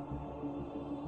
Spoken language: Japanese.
フフフフ。